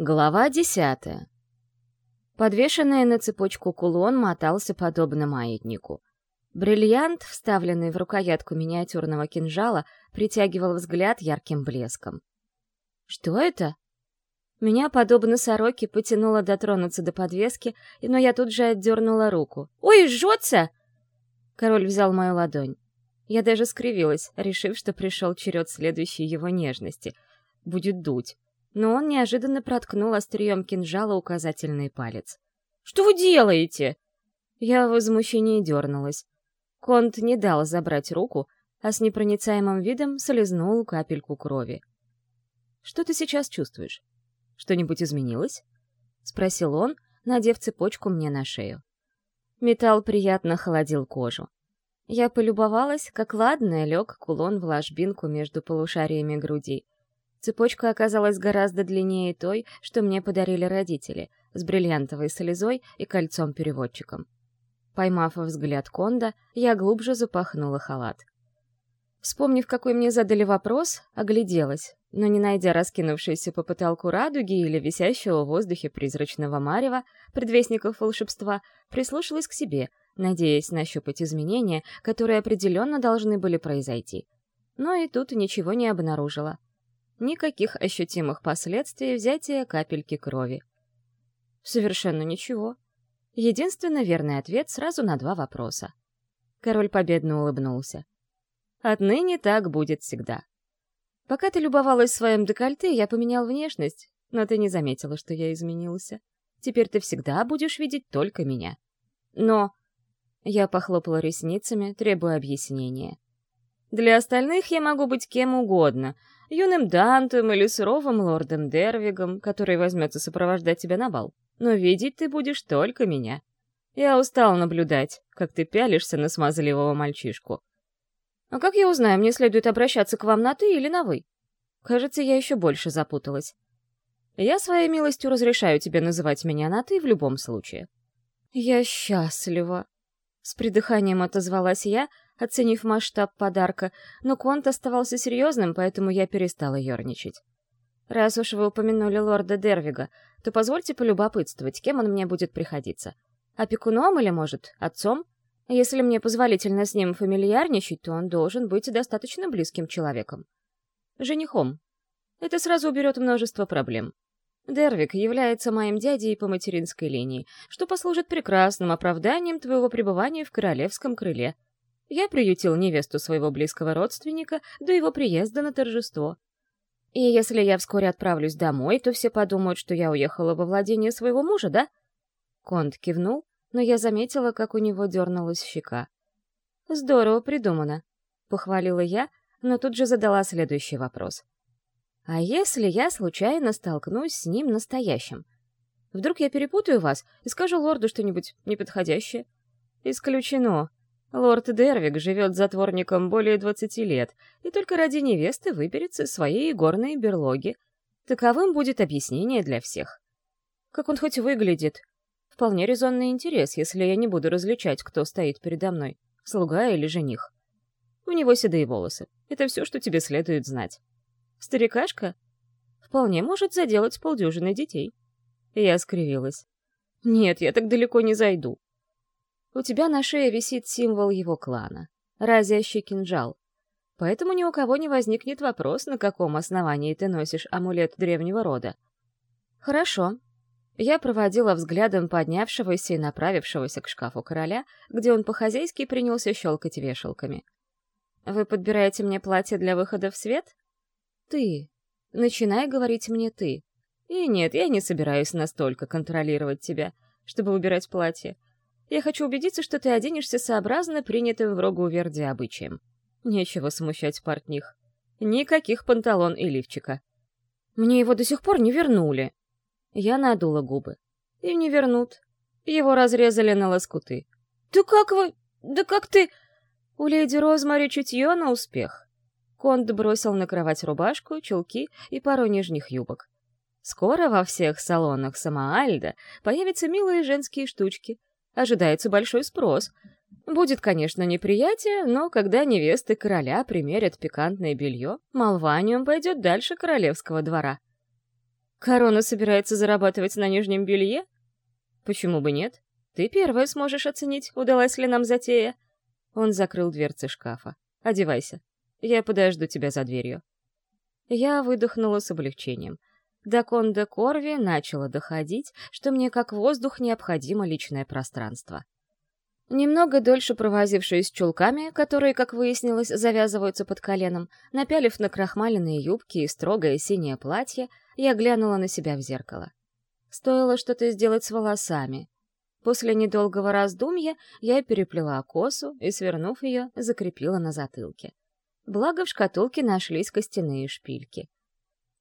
Глава десятая. Подвешенный на цепочку кулон мотался подобно маятнику. Бриллиант, вставленный в рукоятку миниатюрного кинжала, притягивал взгляд ярким блеском. «Что это?» Меня, подобно сороке, потянуло дотронуться до подвески, но я тут же отдернула руку. «Ой, жжется!» Король взял мою ладонь. Я даже скривилась, решив, что пришел черед следующей его нежности. Будет дуть но он неожиданно проткнул острием кинжала указательный палец. «Что вы делаете?» Я в возмущении дернулась. Конт не дал забрать руку, а с непроницаемым видом солизнул капельку крови. «Что ты сейчас чувствуешь? Что-нибудь изменилось?» — спросил он, надев цепочку мне на шею. Металл приятно холодил кожу. Я полюбовалась, как ладно лег кулон в ложбинку между полушариями груди — Цепочка оказалась гораздо длиннее той, что мне подарили родители, с бриллиантовой солезой и кольцом-переводчиком. Поймав взгляд Конда, я глубже запахнула халат. Вспомнив, какой мне задали вопрос, огляделась, но не найдя раскинувшейся по потолку радуги или висящего в воздухе призрачного марева, предвестников волшебства, прислушалась к себе, надеясь нащупать изменения, которые определенно должны были произойти. Но и тут ничего не обнаружила. Никаких ощутимых последствий взятия капельки крови. Совершенно ничего. Единственно верный ответ сразу на два вопроса. Король победно улыбнулся. Отныне так будет всегда. Пока ты любовалась своим декольте, я поменял внешность, но ты не заметила, что я изменился. Теперь ты всегда будешь видеть только меня. Но... Я похлопала ресницами, требуя объяснения. Для остальных я могу быть кем угодно, юным Дантом или суровым лордом Дервигом, который возьмется сопровождать тебя на бал. Но видеть ты будешь только меня. Я устал наблюдать, как ты пялишься на смазливого мальчишку. А как я узнаю, мне следует обращаться к вам на «ты» или на «вы»? Кажется, я еще больше запуталась. Я своей милостью разрешаю тебе называть меня на «ты» в любом случае. Я счастлива. С придыханием отозвалась я, оценив масштаб подарка, но Конт оставался серьезным, поэтому я перестала ерничать. «Раз уж вы упомянули лорда Дервига, то позвольте полюбопытствовать, кем он мне будет приходиться. Опекуном или, может, отцом? Если мне позволительно с ним фамильярничать, то он должен быть достаточно близким человеком. Женихом. Это сразу уберет множество проблем. Дервик является моим дядей по материнской линии, что послужит прекрасным оправданием твоего пребывания в королевском крыле — я приютил невесту своего близкого родственника до его приезда на торжество. И если я вскоре отправлюсь домой, то все подумают, что я уехала во владение своего мужа, да? Конт кивнул, но я заметила, как у него дернулась щека. «Здорово придумано», — похвалила я, но тут же задала следующий вопрос. «А если я случайно столкнусь с ним настоящим? Вдруг я перепутаю вас и скажу лорду что-нибудь неподходящее?» «Исключено», Лорд Дервик живет затворником более двадцати лет и только ради невесты выберется из своей горной берлоги. Таковым будет объяснение для всех. Как он хоть выглядит? Вполне резонный интерес, если я не буду различать, кто стоит передо мной, слуга или жених. У него седые волосы. Это все, что тебе следует знать. Старикашка? Вполне может заделать полдюжины детей. Я скривилась. Нет, я так далеко не зайду. У тебя на шее висит символ его клана — разящий кинжал. Поэтому ни у кого не возникнет вопрос, на каком основании ты носишь амулет древнего рода. Хорошо. Я проводила взглядом поднявшегося и направившегося к шкафу короля, где он по-хозяйски принялся щелкать вешалками. Вы подбираете мне платье для выхода в свет? Ты. Начинай говорить мне ты. И нет, я не собираюсь настолько контролировать тебя, чтобы выбирать платье. Я хочу убедиться, что ты оденешься сообразно принятым в Рогу-Верде обычаем. Нечего смущать портних. Никаких панталон и лифчика. Мне его до сих пор не вернули. Я надула губы. И не вернут. Его разрезали на лоскуты. Да как вы... Да как ты... У леди Розмари чутье на успех. Конд бросил на кровать рубашку, чулки и пару нижних юбок. Скоро во всех салонах Самаальда появятся милые женские штучки, ожидается большой спрос. Будет, конечно, неприятие, но когда невесты короля примерят пикантное белье, молва о нем пойдет дальше королевского двора. Корона собирается зарабатывать на нижнем белье? Почему бы нет? Ты первая сможешь оценить, удалась ли нам затея. Он закрыл дверцы шкафа. Одевайся. Я подожду тебя за дверью. Я выдохнула с облегчением. До Конде Корви начало доходить, что мне как воздух необходимо личное пространство. Немного дольше провозившись чулками, которые, как выяснилось, завязываются под коленом, напялив на крахмаленные юбки и строгое синее платье, я глянула на себя в зеркало. Стоило что-то сделать с волосами. После недолгого раздумья я переплела косу и, свернув ее, закрепила на затылке. Благо в шкатулке нашлись костяные шпильки.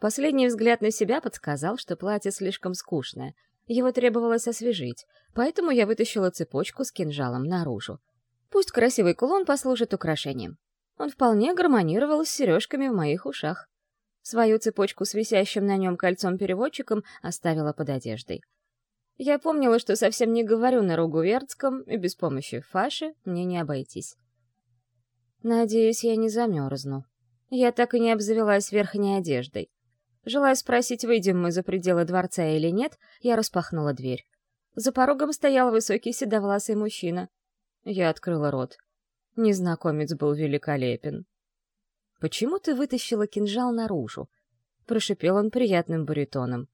Последний взгляд на себя подсказал, что платье слишком скучное — его требовалось освежить, поэтому я вытащила цепочку с кинжалом наружу. Пусть красивый кулон послужит украшением. Он вполне гармонировал с сережками в моих ушах. Свою цепочку с висящим на нем кольцом-переводчиком оставила под одеждой. Я помнила, что совсем не говорю на ругувердском, и без помощи Фаши мне не обойтись. Надеюсь, я не замерзну. Я так и не обзавелась верхней одеждой. Желая спросить, выйдем мы за пределы дворца или нет, я распахнула дверь. За порогом стоял высокий седовласый мужчина. Я открыла рот. Незнакомец был великолепен. «Почему ты вытащила кинжал наружу?» — прошипел он приятным баритоном.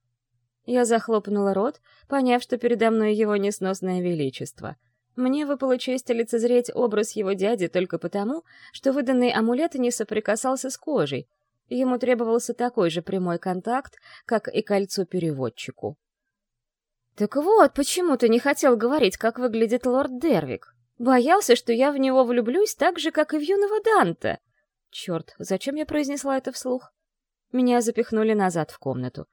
Я захлопнула рот, поняв, что передо мной его несносное величество. Мне выпала честь лицезреть образ его дяди только потому, что выданный амулет не соприкасался с кожей — Ему требовался такой же прямой контакт, как и кольцу-переводчику. «Так вот, почему ты не хотел говорить, как выглядит лорд Дервик? Боялся, что я в него влюблюсь так же, как и в юного Данте?» Черт, зачем я произнесла это вслух? Меня запихнули назад в комнату.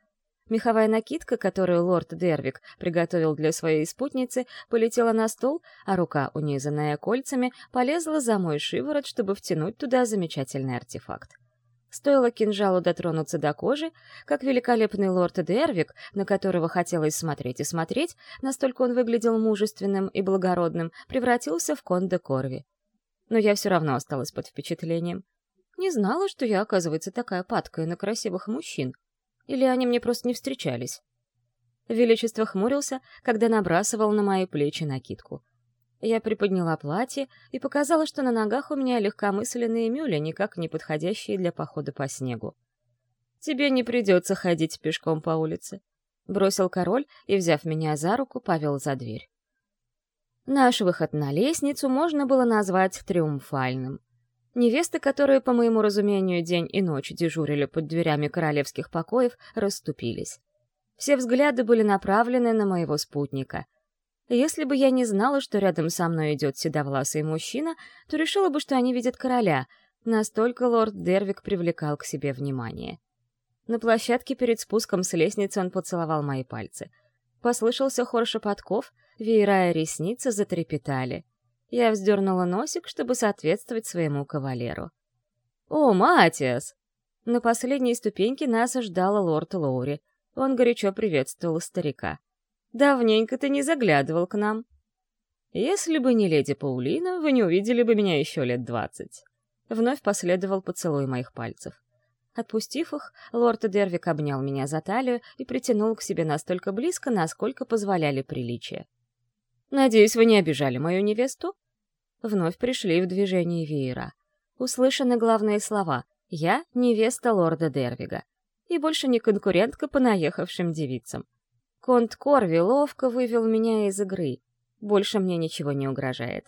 Меховая накидка, которую лорд Дервик приготовил для своей спутницы, полетела на стол, а рука, унизанная кольцами, полезла за мой шиворот, чтобы втянуть туда замечательный артефакт. Стоило кинжалу дотронуться до кожи, как великолепный лорд Дервик, на которого хотелось смотреть и смотреть, настолько он выглядел мужественным и благородным, превратился в конде Корви. Но я все равно осталась под впечатлением. Не знала, что я, оказывается, такая падкая на красивых мужчин. Или они мне просто не встречались. Величество хмурился, когда набрасывал на мои плечи накидку — я приподняла платье и показала, что на ногах у меня легкомысленные мюли, никак не подходящие для похода по снегу. «Тебе не придется ходить пешком по улице», — бросил король и, взяв меня за руку, повел за дверь. Наш выход на лестницу можно было назвать триумфальным. Невесты, которые, по моему разумению, день и ночь дежурили под дверями королевских покоев, расступились. Все взгляды были направлены на моего спутника — если бы я не знала, что рядом со мной идет седовласый мужчина, то решила бы, что они видят короля. Настолько лорд Дервик привлекал к себе внимание. На площадке перед спуском с лестницы он поцеловал мои пальцы. Послышался хор шепотков, веера и ресницы затрепетали. Я вздернула носик, чтобы соответствовать своему кавалеру. «О, Матиас!» На последней ступеньке нас ждал лорд Лоури. Он горячо приветствовал старика. Давненько ты не заглядывал к нам. Если бы не леди Паулина, вы не увидели бы меня еще лет двадцать. Вновь последовал поцелуй моих пальцев. Отпустив их, лорд Дервик обнял меня за талию и притянул к себе настолько близко, насколько позволяли приличия. «Надеюсь, вы не обижали мою невесту?» Вновь пришли в движение веера. Услышаны главные слова «Я — невеста лорда Дервига» и больше не конкурентка по наехавшим девицам. Конт Корви ловко вывел меня из игры. Больше мне ничего не угрожает.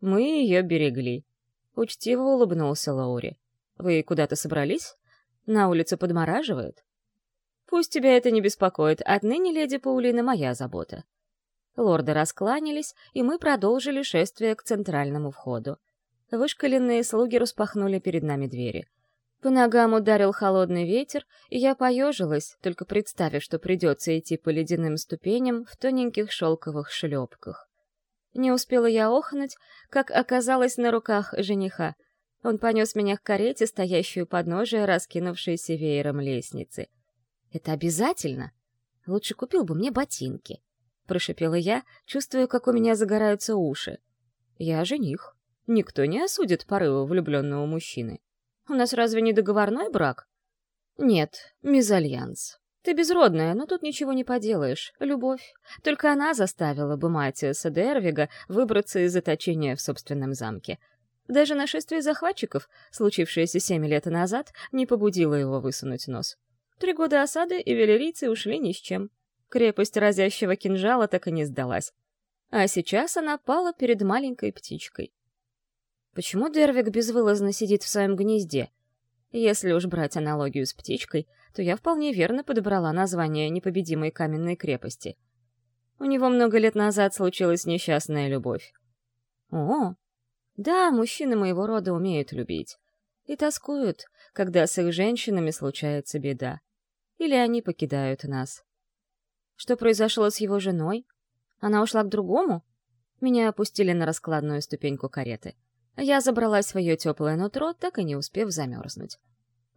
Мы ее берегли. Учтиво улыбнулся Лаури. Вы куда-то собрались? На улице подмораживает? Пусть тебя это не беспокоит, отныне леди Паулина моя забота. Лорды раскланялись, и мы продолжили шествие к центральному входу. Вышкаленные слуги распахнули перед нами двери. По ногам ударил холодный ветер, и я поежилась, только представив, что придется идти по ледяным ступеням в тоненьких шелковых шлепках. Не успела я охнуть, как оказалась на руках жениха. Он понес меня к карете, стоящую под ножей, раскинувшейся веером лестницы. «Это обязательно? Лучше купил бы мне ботинки», — прошипела я, чувствуя, как у меня загораются уши. «Я жених. Никто не осудит порывы влюбленного мужчины». У нас разве не договорной брак? Нет, мезальянс. Ты безродная, но тут ничего не поделаешь. Любовь. Только она заставила бы Матиаса Дервига выбраться из заточения в собственном замке. Даже нашествие захватчиков, случившееся семь лет назад, не побудило его высунуть нос. Три года осады, и велерийцы ушли ни с чем. Крепость разящего кинжала так и не сдалась. А сейчас она пала перед маленькой птичкой. Почему Дервик безвылазно сидит в своем гнезде? Если уж брать аналогию с птичкой, то я вполне верно подобрала название непобедимой каменной крепости. У него много лет назад случилась несчастная любовь. О, да, мужчины моего рода умеют любить. И тоскуют, когда с их женщинами случается беда. Или они покидают нас. Что произошло с его женой? Она ушла к другому? Меня опустили на раскладную ступеньку кареты. Я забрала свое теплое нутро, так и не успев замерзнуть.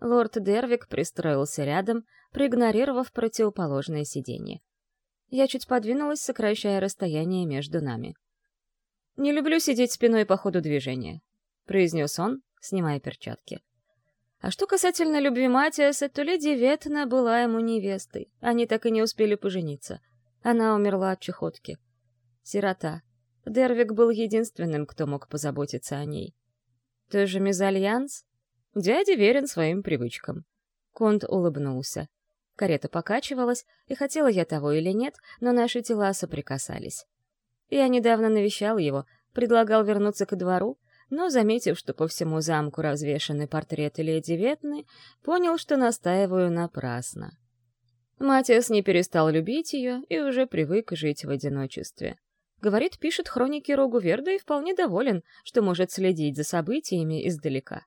Лорд Дервик пристроился рядом, проигнорировав противоположное сиденье. Я чуть подвинулась, сокращая расстояние между нами. «Не люблю сидеть спиной по ходу движения», — произнес он, снимая перчатки. А что касательно любви Матиаса, то леди Ветна была ему невестой. Они так и не успели пожениться. Она умерла от чехотки. Сирота. Дервик был единственным, кто мог позаботиться о ней. Ты же мезальянс? Дядя верен своим привычкам. Конт улыбнулся. Карета покачивалась, и хотела я того или нет, но наши тела соприкасались. Я недавно навещал его, предлагал вернуться к двору, но, заметив, что по всему замку развешаны портреты леди Ветны, понял, что настаиваю напрасно. Матиас не перестал любить ее и уже привык жить в одиночестве. Говорит, пишет хроники Рогуверда и вполне доволен, что может следить за событиями издалека.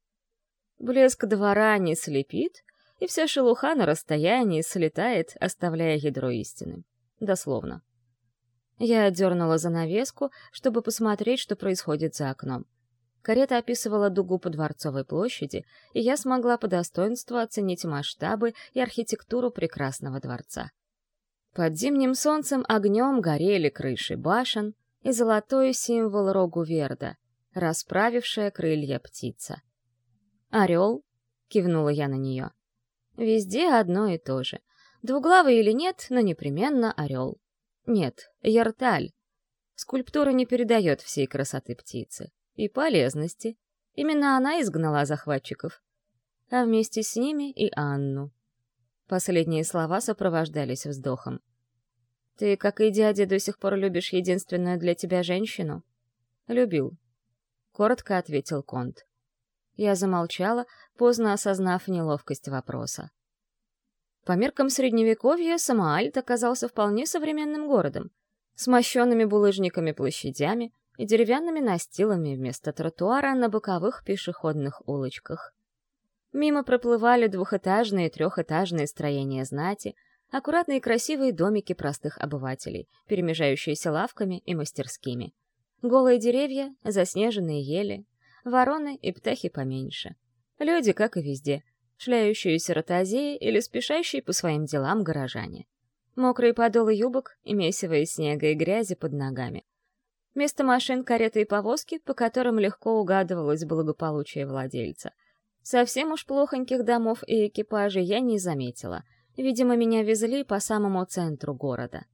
Блеск двора не слепит, и вся шелуха на расстоянии слетает, оставляя ядро истины. Дословно. Я дернула занавеску, чтобы посмотреть, что происходит за окном. Карета описывала дугу по Дворцовой площади, и я смогла по достоинству оценить масштабы и архитектуру прекрасного дворца. Под зимним солнцем огнем горели крыши башен и золотой символ рогу Верда, расправившая крылья птица. «Орел?» — кивнула я на нее. «Везде одно и то же. Двуглавый или нет, но непременно орел. Нет, ярталь. Скульптура не передает всей красоты птицы и полезности. Именно она изгнала захватчиков. А вместе с ними и Анну. Последние слова сопровождались вздохом. «Ты, как и дядя, до сих пор любишь единственную для тебя женщину?» «Любил», — коротко ответил Конт. Я замолчала, поздно осознав неловкость вопроса. По меркам Средневековья Самаальт оказался вполне современным городом, с мощенными булыжниками площадями, и деревянными настилами вместо тротуара на боковых пешеходных улочках. Мимо проплывали двухэтажные и трехэтажные строения знати, аккуратные красивые домики простых обывателей, перемежающиеся лавками и мастерскими. Голые деревья, заснеженные ели, вороны и птахи поменьше. Люди, как и везде, шляющиеся ротозеи или спешащие по своим делам горожане. Мокрые подолы юбок и месиво из снега и грязи под ногами. Вместо машин кареты и повозки, по которым легко угадывалось благополучие владельца. Совсем уж плохоньких домов и экипажей я не заметила. Видимо, меня везли по самому центру города.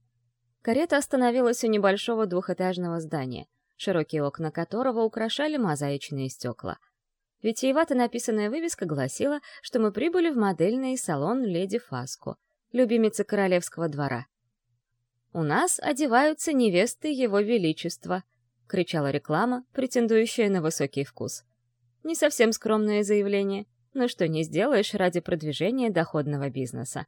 Карета остановилась у небольшого двухэтажного здания, широкие окна которого украшали мозаичные стекла. Витиевато написанная вывеска гласила, что мы прибыли в модельный салон «Леди Фаско», любимицы королевского двора. «У нас одеваются невесты Его Величества», — кричала реклама, претендующая на высокий вкус. Не совсем скромное заявление, но что не сделаешь ради продвижения доходного бизнеса.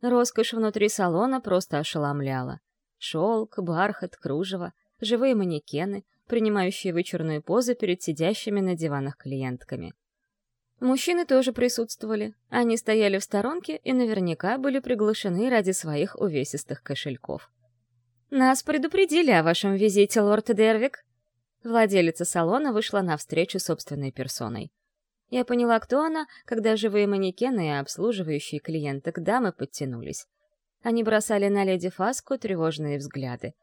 Роскошь внутри салона просто ошеломляла. Шелк, бархат, кружево, живые манекены, принимающие вычурные позы перед сидящими на диванах клиентками. Мужчины тоже присутствовали. Они стояли в сторонке и наверняка были приглашены ради своих увесистых кошельков. «Нас предупредили о вашем визите, лорд Дервик!» Владелица салона вышла навстречу собственной персоной. Я поняла, кто она, когда живые манекены и обслуживающие клиенток дамы подтянулись. Они бросали на леди Фаску тревожные взгляды.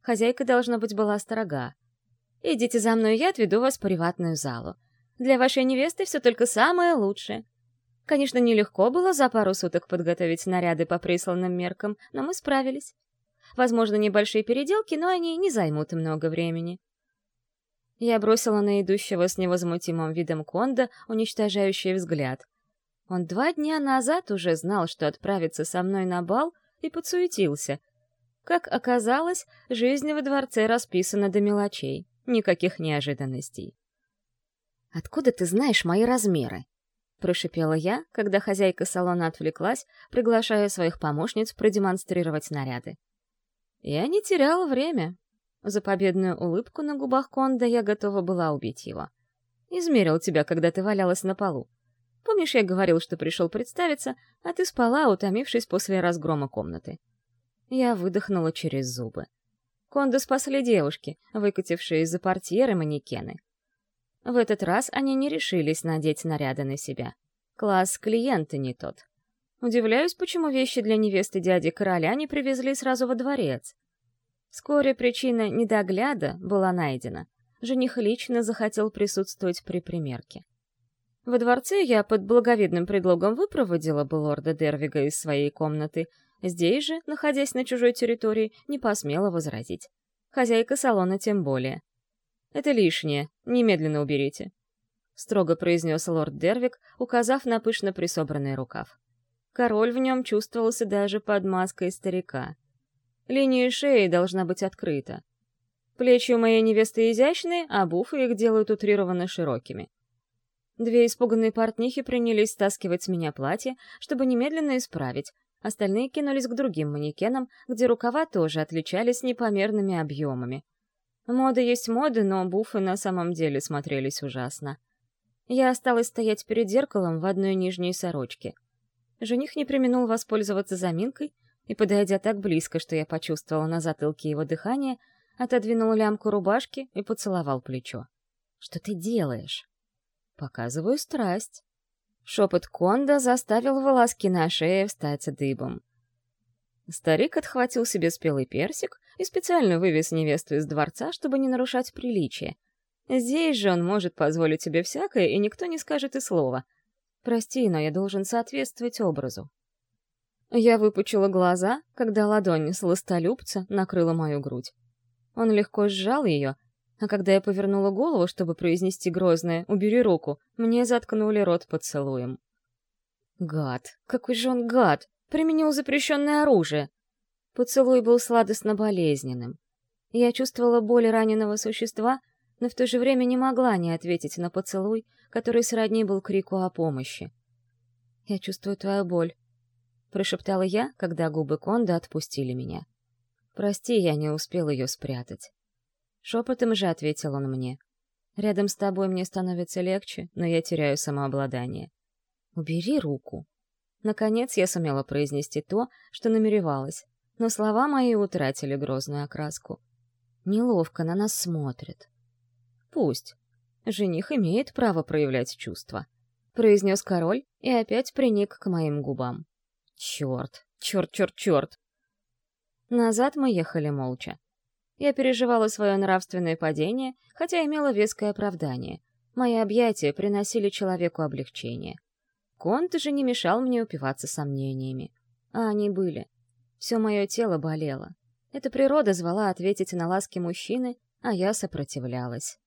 Хозяйка, должно быть, была строга. «Идите за мной, я отведу вас в приватную залу. Для вашей невесты все только самое лучшее». Конечно, нелегко было за пару суток подготовить наряды по присланным меркам, но мы справились. Возможно, небольшие переделки, но они не займут много времени. Я бросила на идущего с невозмутимым видом Конда уничтожающий взгляд. Он два дня назад уже знал, что отправится со мной на бал, и подсуетился. Как оказалось, жизнь во дворце расписана до мелочей. Никаких неожиданностей. «Откуда ты знаешь мои размеры?» — прошипела я, когда хозяйка салона отвлеклась, приглашая своих помощниц продемонстрировать наряды. Я не теряла время. За победную улыбку на губах Конда я готова была убить его. Измерил тебя, когда ты валялась на полу. Помнишь, я говорил, что пришел представиться, а ты спала, утомившись после разгрома комнаты. Я выдохнула через зубы. Конда спасли девушки, выкатившие из-за портьеры манекены. В этот раз они не решились надеть наряды на себя. Класс клиента не тот. Удивляюсь, почему вещи для невесты дяди короля не привезли сразу во дворец. Вскоре причина недогляда была найдена. Жених лично захотел присутствовать при примерке. Во дворце я под благовидным предлогом выпроводила бы лорда Дервига из своей комнаты. Здесь же, находясь на чужой территории, не посмела возразить. Хозяйка салона тем более. «Это лишнее. Немедленно уберите», — строго произнес лорд Дервик, указав на пышно присобранный рукав. Король в нем чувствовался даже под маской старика. Линия шеи должна быть открыта. Плечи у моей невесты изящные, а буфы их делают утрированно широкими. Две испуганные портнихи принялись стаскивать с меня платье, чтобы немедленно исправить. Остальные кинулись к другим манекенам, где рукава тоже отличались непомерными объемами. Мода есть мода, но буфы на самом деле смотрелись ужасно. Я осталась стоять перед зеркалом в одной нижней сорочке — Жених не применул воспользоваться заминкой и, подойдя так близко, что я почувствовала на затылке его дыхание, отодвинул лямку рубашки и поцеловал плечо. «Что ты делаешь?» «Показываю страсть». Шепот Конда заставил волоски на шее встать дыбом. Старик отхватил себе спелый персик и специально вывез невесту из дворца, чтобы не нарушать приличие. Здесь же он может позволить себе всякое, и никто не скажет и слова — Прости, но я должен соответствовать образу. Я выпучила глаза, когда ладонь сластолюбца накрыла мою грудь. Он легко сжал ее, а когда я повернула голову, чтобы произнести грозное «убери руку», мне заткнули рот поцелуем. Гад! Какой же он гад! Применил запрещенное оружие! Поцелуй был сладостно-болезненным. Я чувствовала боль раненого существа, но в то же время не могла не ответить на поцелуй, который сродни был крику о помощи. «Я чувствую твою боль», — прошептала я, когда губы Конда отпустили меня. «Прости, я не успел ее спрятать». Шепотом же ответил он мне. «Рядом с тобой мне становится легче, но я теряю самообладание». «Убери руку». Наконец я сумела произнести то, что намеревалась, но слова мои утратили грозную окраску. Неловко на нас смотрят. Пусть. Жених имеет право проявлять чувства. Произнес король и опять приник к моим губам. Черт, черт, черт, черт. Назад мы ехали молча. Я переживала свое нравственное падение, хотя имела веское оправдание. Мои объятия приносили человеку облегчение. Конт же не мешал мне упиваться сомнениями. А они были. Все мое тело болело. Эта природа звала ответить на ласки мужчины, а я сопротивлялась.